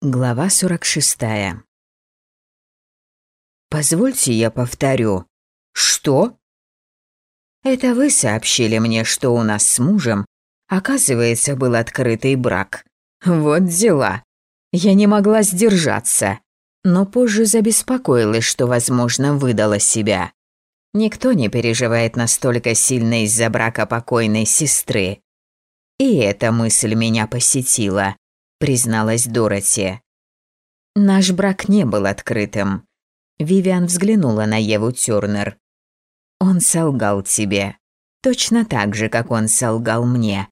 Глава 46. Позвольте я повторю. Что? Это вы сообщили мне, что у нас с мужем, оказывается, был открытый брак. Вот дела. Я не могла сдержаться, но позже забеспокоилась, что, возможно, выдала себя. Никто не переживает настолько сильно из-за брака покойной сестры. И эта мысль меня посетила призналась Дороти. Наш брак не был открытым. Вивиан взглянула на Еву Тёрнер. Он солгал тебе. Точно так же, как он солгал мне.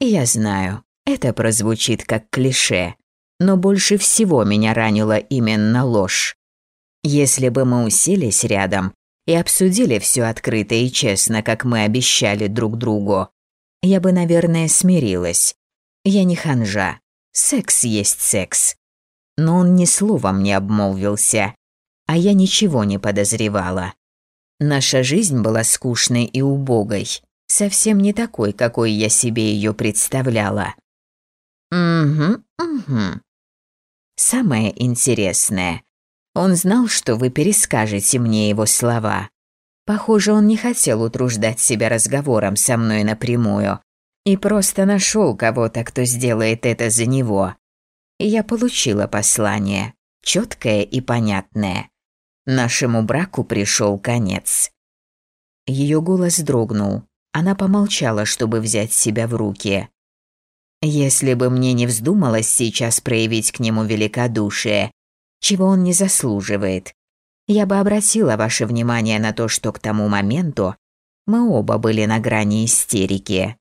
я знаю, это прозвучит как клише, но больше всего меня ранила именно ложь. Если бы мы уселись рядом и обсудили все открыто и честно, как мы обещали друг другу, я бы, наверное, смирилась. Я не ханжа. Секс есть секс. Но он ни словом не обмолвился, а я ничего не подозревала. Наша жизнь была скучной и убогой, совсем не такой, какой я себе ее представляла. Угу, угу. Самое интересное, он знал, что вы перескажете мне его слова. Похоже, он не хотел утруждать себя разговором со мной напрямую, и просто нашел кого-то, кто сделает это за него. Я получила послание, четкое и понятное. Нашему браку пришел конец. Ее голос дрогнул. Она помолчала, чтобы взять себя в руки. Если бы мне не вздумалось сейчас проявить к нему великодушие, чего он не заслуживает, я бы обратила ваше внимание на то, что к тому моменту мы оба были на грани истерики.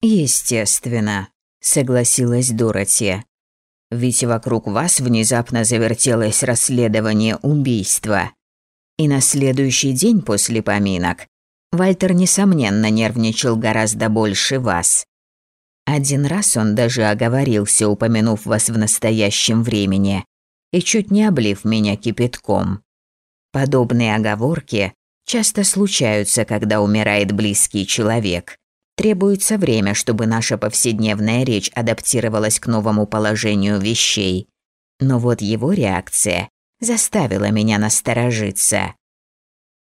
«Естественно», — согласилась Дороти. «Ведь вокруг вас внезапно завертелось расследование убийства. И на следующий день после поминок Вальтер, несомненно, нервничал гораздо больше вас. Один раз он даже оговорился, упомянув вас в настоящем времени, и чуть не облив меня кипятком. Подобные оговорки часто случаются, когда умирает близкий человек. Требуется время, чтобы наша повседневная речь адаптировалась к новому положению вещей. Но вот его реакция заставила меня насторожиться.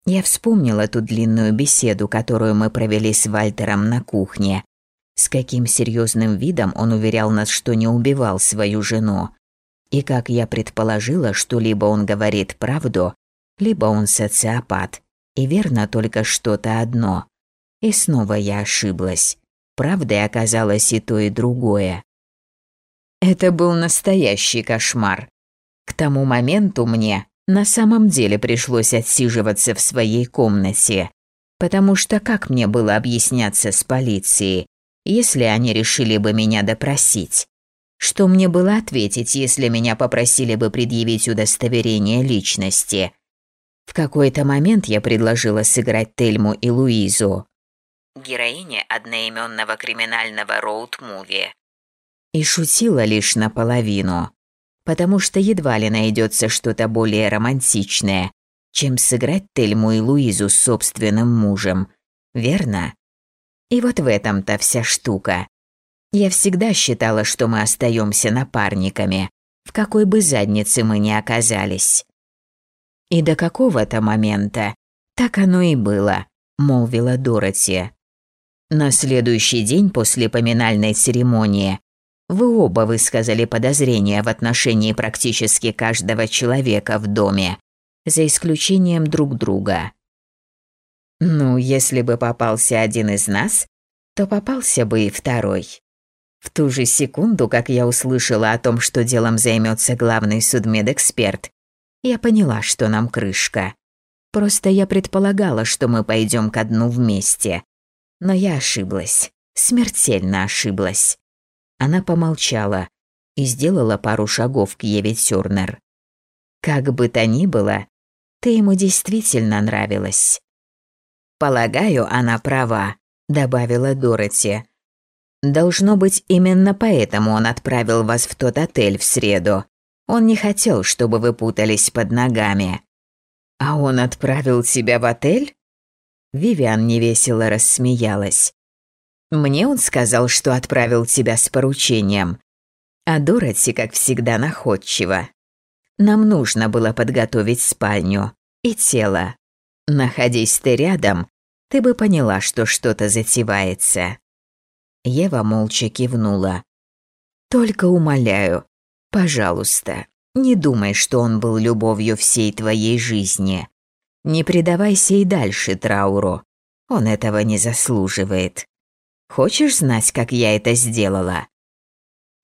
Я вспомнила ту длинную беседу, которую мы провели с Вальтером на кухне. С каким серьезным видом он уверял нас, что не убивал свою жену. И как я предположила, что либо он говорит правду, либо он социопат. И верно только что-то одно. И снова я ошиблась. Правдой оказалось и то, и другое. Это был настоящий кошмар. К тому моменту мне на самом деле пришлось отсиживаться в своей комнате, потому что как мне было объясняться с полицией, если они решили бы меня допросить? Что мне было ответить, если меня попросили бы предъявить удостоверение личности? В какой-то момент я предложила сыграть Тельму и Луизу героине одноименного криминального роуд-муви. И шутила лишь наполовину, потому что едва ли найдется что-то более романтичное, чем сыграть Тельму и Луизу с собственным мужем, верно? И вот в этом-то вся штука. Я всегда считала, что мы остаемся напарниками, в какой бы заднице мы ни оказались. И до какого-то момента так оно и было, молвила Дороти. На следующий день после поминальной церемонии вы оба высказали подозрения в отношении практически каждого человека в доме, за исключением друг друга. Ну, если бы попался один из нас, то попался бы и второй. В ту же секунду, как я услышала о том, что делом займется главный судмедэксперт, я поняла, что нам крышка. Просто я предполагала, что мы пойдем ко дну вместе, но я ошиблась, смертельно ошиблась. Она помолчала и сделала пару шагов к Еве Тёрнер. Как бы то ни было, ты ему действительно нравилась. Полагаю, она права, добавила Дороти. Должно быть, именно поэтому он отправил вас в тот отель в среду. Он не хотел, чтобы вы путались под ногами. А он отправил тебя в отель? Вивиан невесело рассмеялась. «Мне он сказал, что отправил тебя с поручением. А Дороти, как всегда, находчива. Нам нужно было подготовить спальню и тело. Находясь ты рядом, ты бы поняла, что что-то затевается. Ева молча кивнула. Только умоляю, пожалуйста, не думай, что он был любовью всей твоей жизни. Не предавайся и дальше трауру. Он этого не заслуживает. Хочешь знать, как я это сделала?»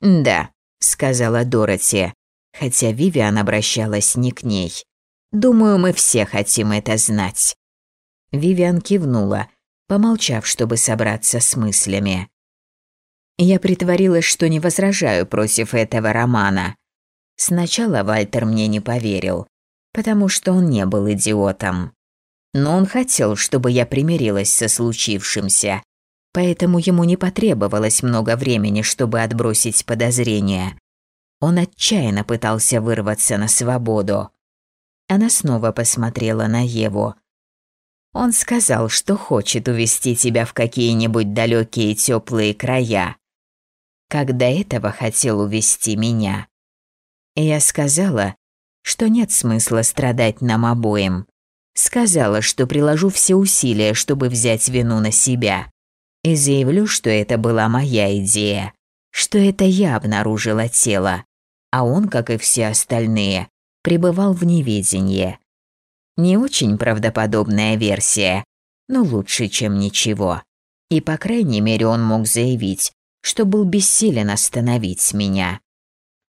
«Да», — сказала Дороти, хотя Вивиан обращалась не к ней. «Думаю, мы все хотим это знать». Вивиан кивнула, помолчав, чтобы собраться с мыслями. Я притворилась, что не возражаю против этого романа. Сначала Вальтер мне не поверил, потому что он не был идиотом. Но он хотел, чтобы я примирилась со случившимся, поэтому ему не потребовалось много времени, чтобы отбросить подозрения. Он отчаянно пытался вырваться на свободу. Она снова посмотрела на Еву. Он сказал, что хочет увести тебя в какие-нибудь далекие теплые края как до этого хотел увести меня. Я сказала, что нет смысла страдать нам обоим. Сказала, что приложу все усилия, чтобы взять вину на себя. И заявлю, что это была моя идея, что это я обнаружила тело, а он, как и все остальные, пребывал в неведении. Не очень правдоподобная версия, но лучше, чем ничего. И, по крайней мере, он мог заявить, что был бессилен остановить меня.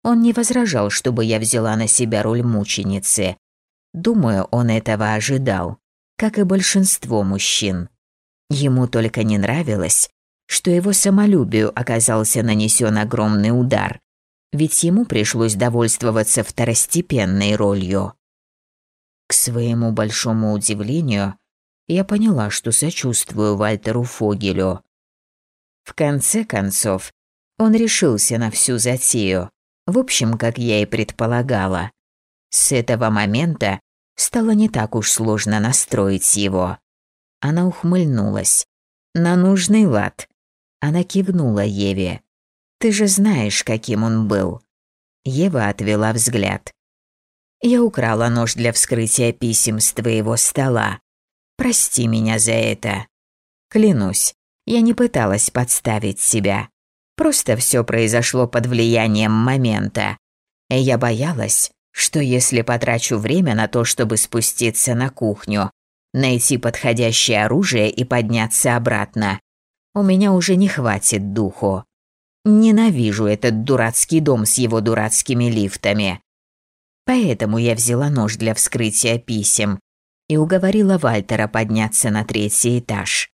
Он не возражал, чтобы я взяла на себя роль мученицы. Думаю, он этого ожидал, как и большинство мужчин. Ему только не нравилось, что его самолюбию оказался нанесен огромный удар, ведь ему пришлось довольствоваться второстепенной ролью. К своему большому удивлению, я поняла, что сочувствую Вальтеру Фогелю. В конце концов, он решился на всю затею, в общем, как я и предполагала. С этого момента стало не так уж сложно настроить его. Она ухмыльнулась. На нужный лад. Она кивнула Еве. «Ты же знаешь, каким он был». Ева отвела взгляд. «Я украла нож для вскрытия писем с твоего стола. Прости меня за это. Клянусь, я не пыталась подставить себя. Просто все произошло под влиянием момента. Я боялась, что если потрачу время на то, чтобы спуститься на кухню, найти подходящее оружие и подняться обратно, у меня уже не хватит духу. Ненавижу этот дурацкий дом с его дурацкими лифтами. Поэтому я взяла нож для вскрытия писем и уговорила Вальтера подняться на третий этаж.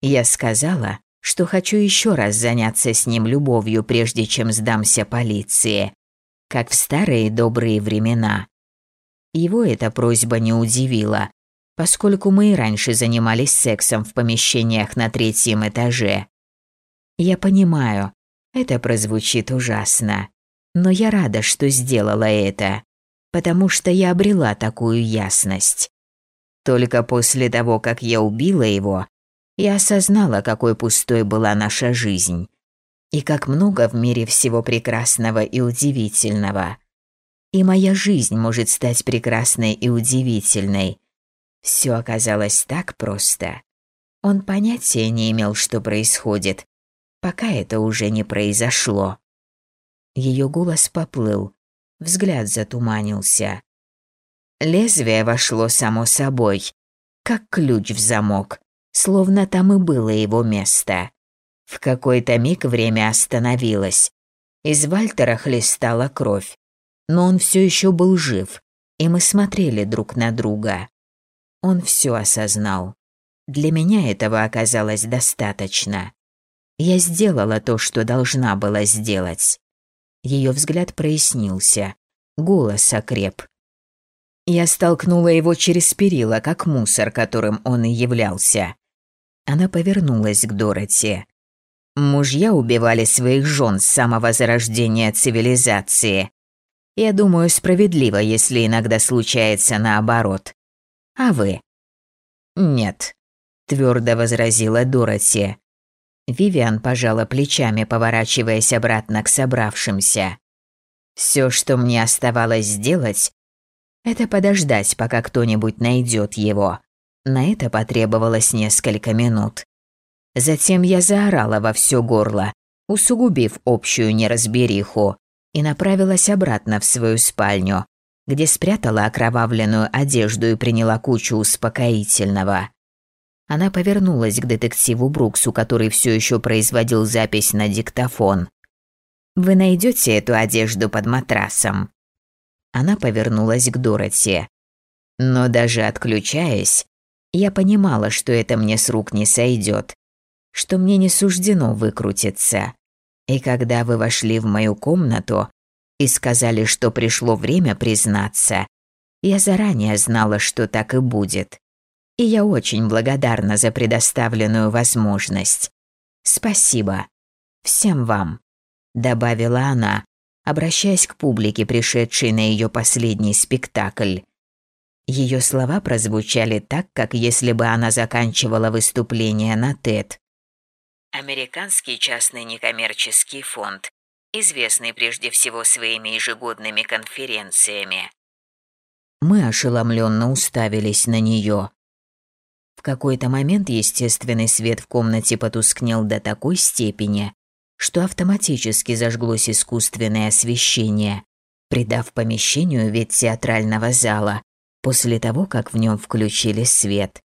Я сказала, что хочу еще раз заняться с ним любовью, прежде чем сдамся полиции, как в старые добрые времена. Его эта просьба не удивила, поскольку мы и раньше занимались сексом в помещениях на третьем этаже. Я понимаю, это прозвучит ужасно, но я рада, что сделала это, потому что я обрела такую ясность. Только после того, как я убила его, я осознала, какой пустой была наша жизнь. И как много в мире всего прекрасного и удивительного. И моя жизнь может стать прекрасной и удивительной. Все оказалось так просто. Он понятия не имел, что происходит, пока это уже не произошло. Ее голос поплыл, взгляд затуманился. Лезвие вошло само собой, как ключ в замок, словно там и было его место. В какой-то миг время остановилось. Из Вальтера хлестала кровь, но он все еще был жив, и мы смотрели друг на друга. Он все осознал. Для меня этого оказалось достаточно. Я сделала то, что должна была сделать. Ее взгляд прояснился, голос окреп. Я столкнула его через перила, как мусор, которым он и являлся. Она повернулась к Дороти. Мужья убивали своих жен с самого зарождения цивилизации. Я думаю, справедливо, если иногда случается наоборот. А вы? Нет, твердо возразила Дороти. Вивиан пожала плечами, поворачиваясь обратно к собравшимся. Все, что мне оставалось сделать, это подождать, пока кто-нибудь найдет его. На это потребовалось несколько минут. Затем я заорала во все горло, усугубив общую неразбериху, и направилась обратно в свою спальню, где спрятала окровавленную одежду и приняла кучу успокоительного. Она повернулась к детективу Бруксу, который все еще производил запись на диктофон. «Вы найдете эту одежду под матрасом?» Она повернулась к Дороти. Но даже отключаясь, я понимала, что это мне с рук не сойдет, что мне не суждено выкрутиться. И когда вы вошли в мою комнату и сказали, что пришло время признаться, я заранее знала, что так и будет. И я очень благодарна за предоставленную возможность. Спасибо. Всем вам, добавила она, обращаясь к публике, пришедшей на ее последний спектакль. Ее слова прозвучали так, как если бы она заканчивала выступление на TED. Американский частный некоммерческий фонд, известный прежде всего своими ежегодными конференциями. Мы ошеломленно уставились на нее. В какой-то момент естественный свет в комнате потускнел до такой степени, что автоматически зажглось искусственное освещение, придав помещению вид театрального зала после того, как в нем включили свет.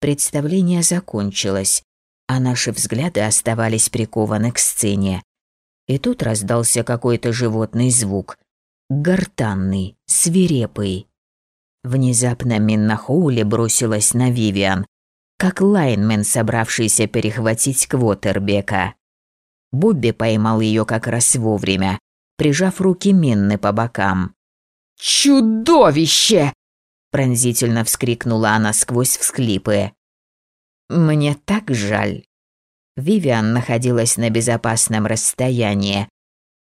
Представление закончилось, а наши взгляды оставались прикованы к сцене. И тут раздался какой-то животный звук. Гортанный, свирепый. Внезапно Минна Хоули бросилась на Вивиан, как лайнмен, собравшийся перехватить Квотербека. Бобби поймал ее как раз вовремя, прижав руки Минны по бокам. «Чудовище!» – пронзительно вскрикнула она сквозь всхлипы. Мне так жаль. Вивиан находилась на безопасном расстоянии,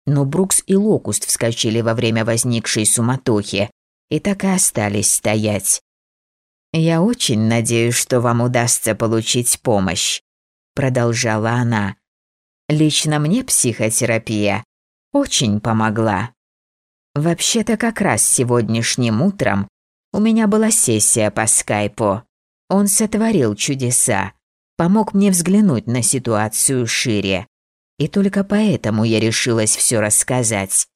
но Брукс и Локуст вскочили во время возникшей суматохи и так и остались стоять. «Я очень надеюсь, что вам удастся получить помощь», – продолжала она. «Лично мне психотерапия очень помогла. Вообще-то как раз сегодняшним утром у меня была сессия по скайпу. Он сотворил чудеса, помог мне взглянуть на ситуацию шире. И только поэтому я решилась все рассказать.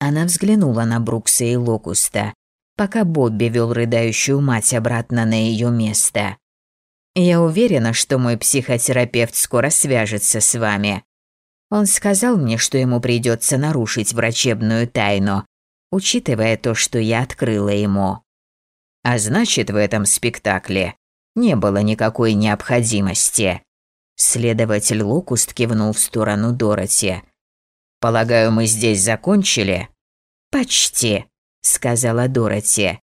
Она взглянула на Брукса и Локуста, пока Бобби вел рыдающую мать обратно на ее место. «Я уверена, что мой психотерапевт скоро свяжется с вами. Он сказал мне, что ему придется нарушить врачебную тайну, учитывая то, что я открыла ему. А значит, в этом спектакле не было никакой необходимости. Следователь Локуст кивнул в сторону Дороти. «Полагаю, мы здесь закончили?» «Почти», — сказала Дороти.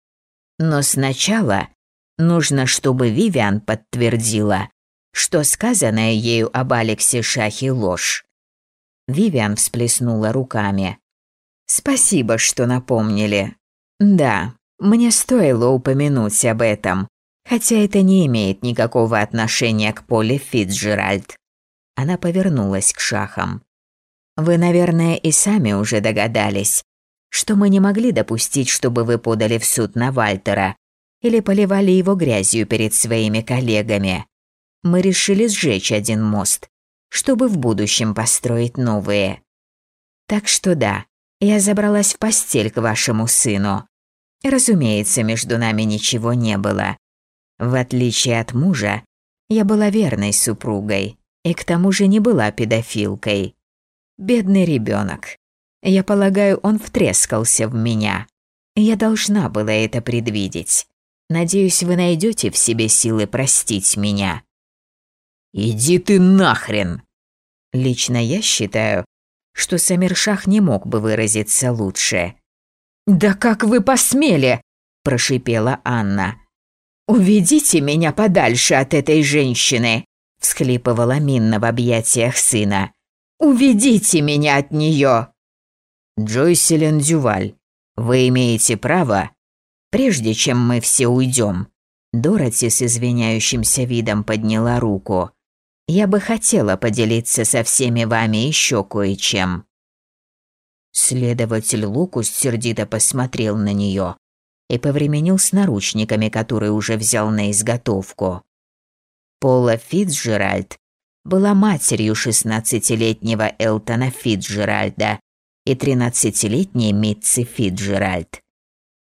«Но сначала нужно, чтобы Вивиан подтвердила, что сказанное ею об Алексе Шахе ложь». Вивиан всплеснула руками. «Спасибо, что напомнили. Да, мне стоило упомянуть об этом, Хотя это не имеет никакого отношения к Поле Фитцджеральд. Она повернулась к шахам. Вы, наверное, и сами уже догадались, что мы не могли допустить, чтобы вы подали в суд на Вальтера или поливали его грязью перед своими коллегами. Мы решили сжечь один мост, чтобы в будущем построить новые. Так что да, я забралась в постель к вашему сыну. Разумеется, между нами ничего не было. В отличие от мужа, я была верной супругой и к тому же не была педофилкой. Бедный ребенок. Я полагаю, он втрескался в меня. Я должна была это предвидеть. Надеюсь, вы найдете в себе силы простить меня. Иди ты нахрен! Лично я считаю, что Самиршах не мог бы выразиться лучше. «Да как вы посмели!» – прошипела Анна. «Уведите меня подальше от этой женщины!» – всхлипывала Минна в объятиях сына. «Уведите меня от нее!» «Джойселен Дюваль, вы имеете право, прежде чем мы все уйдем». Дороти с извиняющимся видом подняла руку. я бы хотела поделиться со всеми вами еще кое-чем». Следователь Лукус сердито посмотрел на нее и повременил с наручниками, которые уже взял на изготовку. Пола Фитцджеральд была матерью 16-летнего Элтона Фитджеральда и 13-летней Митси Фитджеральд.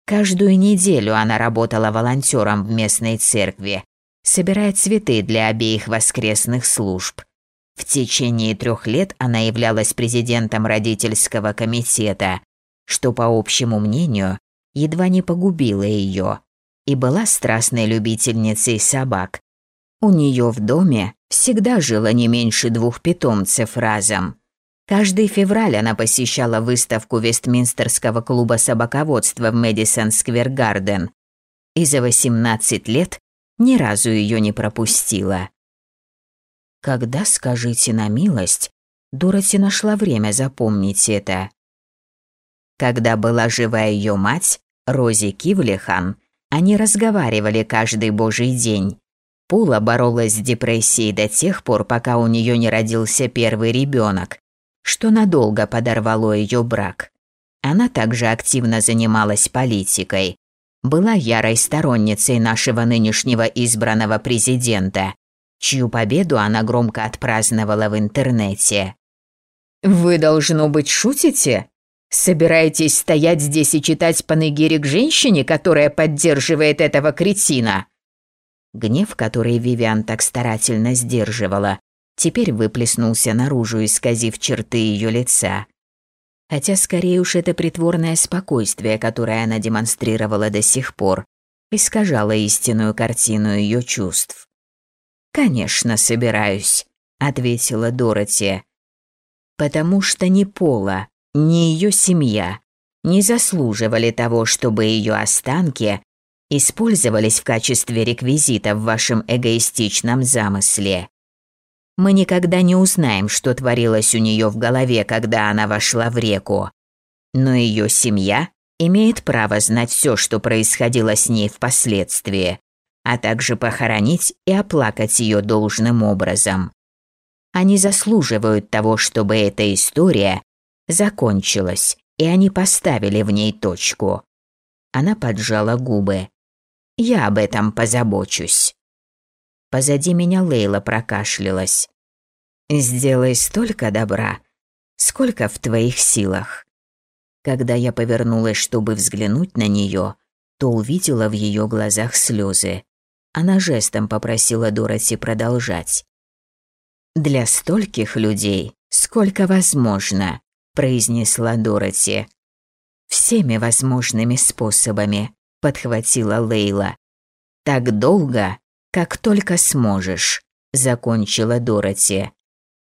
Каждую неделю она работала волонтером в местной церкви, собирая цветы для обеих воскресных служб. В течение трех лет она являлась президентом родительского комитета, что, по общему мнению, едва не погубило ее, и была страстной любительницей собак. У нее в доме всегда жило не меньше двух питомцев разом. Каждый февраль она посещала выставку Вестминстерского клуба собаководства в Мэдисон Сквер Гарден и за 18 лет ни разу ее не пропустила. Когда, скажите на милость, Дороти нашла время запомнить это? Когда была жива ее мать, Рози Кивлихан, они разговаривали каждый божий день. Пула боролась с депрессией до тех пор, пока у нее не родился первый ребенок, что надолго подорвало ее брак. Она также активно занималась политикой, была ярой сторонницей нашего нынешнего избранного президента, чью победу она громко отпраздновала в интернете. «Вы, должно быть, шутите? Собираетесь стоять здесь и читать панегирик женщине, которая поддерживает этого кретина?» Гнев, который Вивиан так старательно сдерживала, теперь выплеснулся наружу, исказив черты ее лица. Хотя скорее уж это притворное спокойствие, которое она демонстрировала до сих пор, искажало истинную картину ее чувств. «Конечно, собираюсь», — ответила Дороти. «Потому что ни Пола, ни ее семья не заслуживали того, чтобы ее останки использовались в качестве реквизита в вашем эгоистичном замысле. Мы никогда не узнаем, что творилось у нее в голове, когда она вошла в реку. Но ее семья имеет право знать все, что происходило с ней впоследствии, а также похоронить и оплакать ее должным образом. Они заслуживают того, чтобы эта история закончилась, и они поставили в ней точку. Она поджала губы. Я об этом позабочусь. Позади меня Лейла прокашлялась. «Сделай столько добра, сколько в твоих силах». Когда я повернулась, чтобы взглянуть на нее, то увидела в ее глазах слезы. Она жестом попросила Дороти продолжать. «Для стольких людей, сколько возможно», – произнесла Дороти. «Всеми возможными способами», – подхватила Лейла. «Так долго, как только сможешь», – закончила Дороти.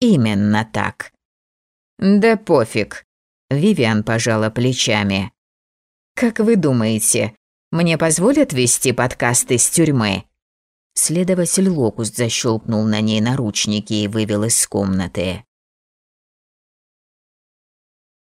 «Именно так». «Да пофиг», – Вивиан пожала плечами. «Как вы думаете, мне позволят вести подкаст из тюрьмы?» Следователь Локус защелкнул на ней наручники и вывел из комнаты.